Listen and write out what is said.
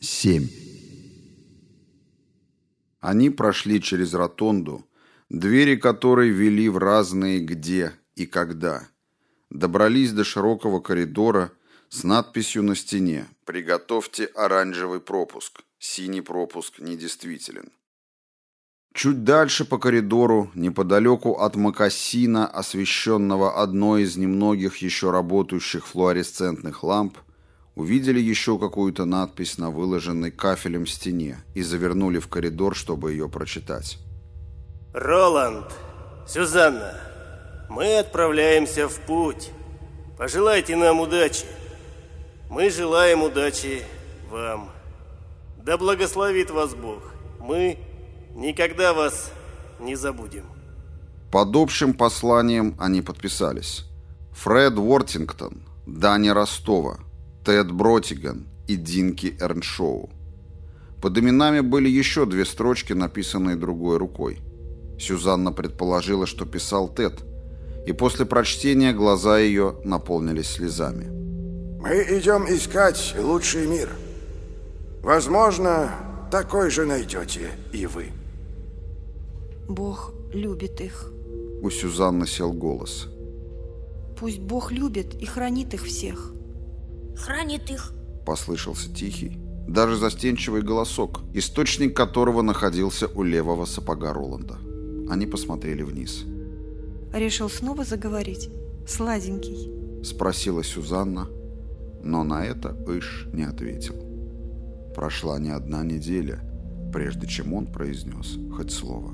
7. Они прошли через ротонду, двери которой вели в разные где и когда. Добрались до широкого коридора с надписью на стене «Приготовьте оранжевый пропуск, синий пропуск недействителен». Чуть дальше по коридору, неподалеку от Макассина, освещенного одной из немногих еще работающих флуоресцентных ламп, увидели еще какую-то надпись на выложенной кафелем стене и завернули в коридор, чтобы ее прочитать. «Роланд, Сюзанна, мы отправляемся в путь. Пожелайте нам удачи. Мы желаем удачи вам. Да благословит вас Бог. Мы никогда вас не забудем». Под общим посланием они подписались. Фред Уортингтон, Дани Ростова, Тед Бротиган и Динки Эрншоу. Под именами были еще две строчки, написанные другой рукой. Сюзанна предположила, что писал Тед, и после прочтения глаза ее наполнились слезами. «Мы идем искать лучший мир. Возможно, такой же найдете и вы». Бог любит их. У Сюзанны сел голос. Пусть Бог любит и хранит их всех. Хранит их. Послышался тихий, даже застенчивый голосок, источник которого находился у левого сапога Роланда. Они посмотрели вниз. Решил снова заговорить? Сладенький. Спросила Сюзанна, но на это Иш не ответил. Прошла не одна неделя, прежде чем он произнес хоть слово.